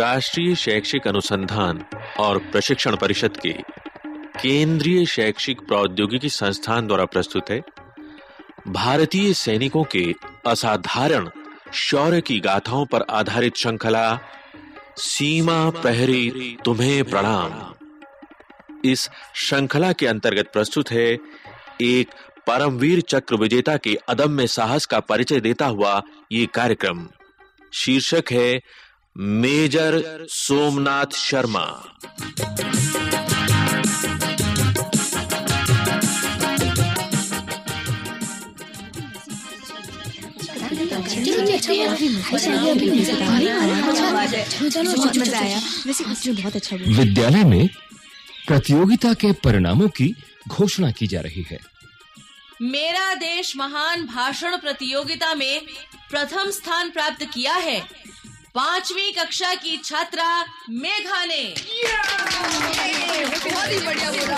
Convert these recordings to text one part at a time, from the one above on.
राष्ट्रीय शैक्षिक अनुसंधान और प्रशिक्षण परिषद के केंद्रीय शैक्षिक प्रौद्योगिकी संस्थान द्वारा प्रस्तुत है। भारतीय सैनिकों के असाधारण शौर्य की गाथाओं पर आधारित श्रृंखला सीमा प्रहरी तुम्हें प्रणाम। इस श्रृंखला के अंतर्गत प्रस्तुत है एक परमवीर चक्र विजेता के अदम्य साहस का परिचय देता हुआ ये कार्यक्रम। शीर्षक है मेजर सोमनाथ शर्मा। विद्यालय में प्रतियोगिता के परिणामों की घोषणा की जा रही है। मेरा देश महान भाषण प्रतियोगिता में प्रथम स्थान प्राप्त किया है। पांचवी कक्षा की छात्रा मेघा ने। बहुत ही बढ़िया बोला।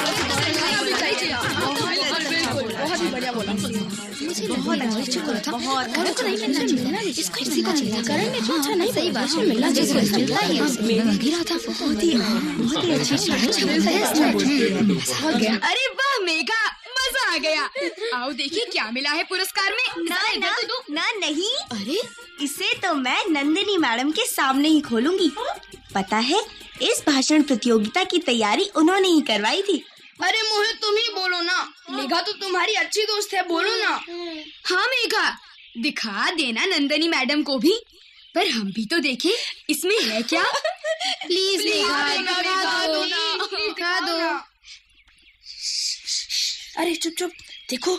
अरे वाह मेघा। मज़ा आ गया। आओ देखिए क्या मिला है पुरस्कार में। ना ना ना नहीं। अरे। इसे तो मैं नंदिनी मैडम के सामने ही खोलूँगी। पता है इस भाषण प्रतियोगिता की तैयारी उन्होंने ही करवाई थी। अरे मोहित तुम ही बोलो ना। मेघा तो तुम्हारी अच्छी दोस्त है बोलो ना। हाँ मेघा। दिखा देना नंदनी मैडम को भी। पर हम भी तो देखें इसमें है क्या? प्लीज़ मेघा दिखा दो दिखा दो। अरे चुप चुप। देखो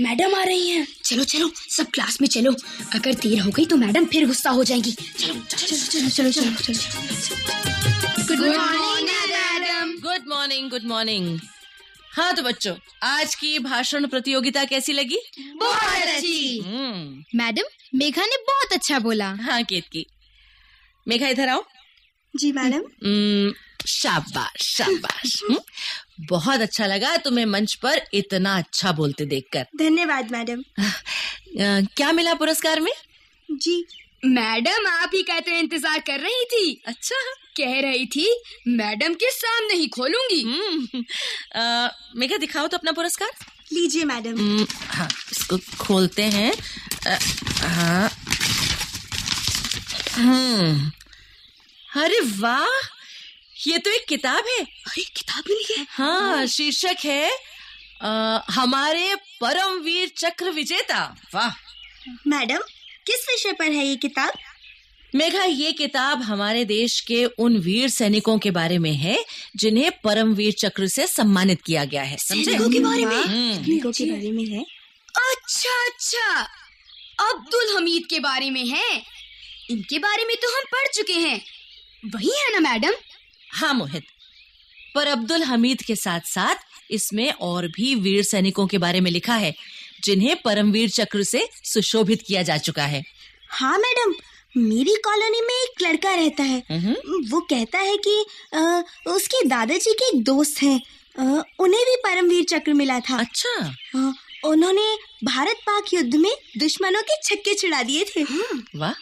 मैडम आ रही हैं। चलो चलो सब क्लास में चलो। अगर देर हो गई तो मैडम फिर गुस्सा हो जाएँगी। चलो चलो चलो चलो चलो चलो good morning madam good morning good morning हाँ तो बच्चों आज की भाषण प्रतियोगिता कैसी लगी? बहुत अच्छी। हम्म। मैडम मेघा ने बहुत अच्छा बोला। हाँ केतकी। मेघा इधर आओ। जी मैडम। हम्म, शाबाश शाबाश। हम्म, बहुत अच्छा लगा तुम्हें मंच पर इतना अच्छा बोलते देखकर। धन्यवाद मैडम। क्या मिला पुरस्कार में? जी मैडम आप ही कहते इंतज़ार कर रही थी। अच्छा। कह रही थी मैडम के सामने ही खोलूँगी। हम्म, मेघा दिखाओ तो अपना पुरस्कार। लीजिए मैडम। हम्म, हाँ इसको खोलते हैं। हाँ। हम्म। अरे वाह! ये तो एक किताब है। अरे किताब मिली है? हाँ शीर्षक है अ, हमारे परमवीर चक्र विजेता। वाह। मैडम किस विषय पर है ये किताब? मेघा ये किताब हमारे देश के उन वीर सैनिकों के बारे में है जिन्हें परमवीर चक्र से सम्मानित किया गया है समझे? सैनिकों के बारे में? हम्म, सैनिकों के बारे में है? अच्छा अच्छा। अब्दुल हमीद के बारे में है। इनके बारे में तो हम पढ़ चुके हैं। वही है ना मैडम? हाँ मोहित। पर अब्दुल हमीद के साथ साथ इसमें और भी वीर सैनिकों के बारे में लिखा है जिन्हें परमवीर चक्र से सुशोभित किया जा चुका है। हाँ मैडम। मेरी कॉलोनी में एक लड़का रहता है। हम्म, वो कहता है कि अ, उसके दादाजी के एक दोस्त हैं। उन्हें भी परमवीर चक्र मिला था। अच्छा। अ, उन्होंने भारत पाक युद्ध में दुश्मनों के छक्के छुड़ा दिए थे। वाह।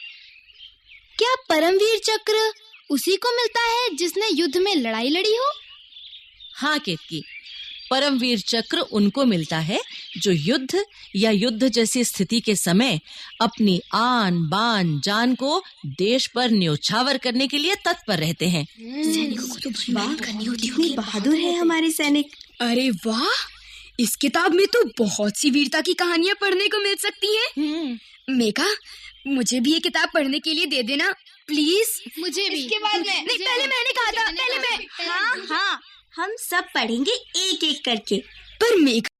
क्या परमवीर चक्र उसी को मिलता है जिसने युद्ध में लड़ाई लड़ी हो? हाँ केतकी। परमवीर चक्र उनको मिलता है जो युद्ध या युद्ध जैसी स्थिति के समय अपनी आन बान जान को देश पर न्योछावर करने के लिए तत्पर रहते हैं। सैनिकों को तो करनी होती है कितने बहादुर है हमारे सैनिक। अरे वाह! इस किताब में तो बहुत सी वीरता की कहानियाँ पढ़ने को मिल सकती हैं। मेघा मुझे भी ये किताब पढ़ने के लिए दे देना। प्लीज़ मुझे भी इसके बाद में नहीं पहले मैंने कहा था पहले मैं हाँ हाँ। हम सब पढ़ेंगे एक एक करके। पर मेघा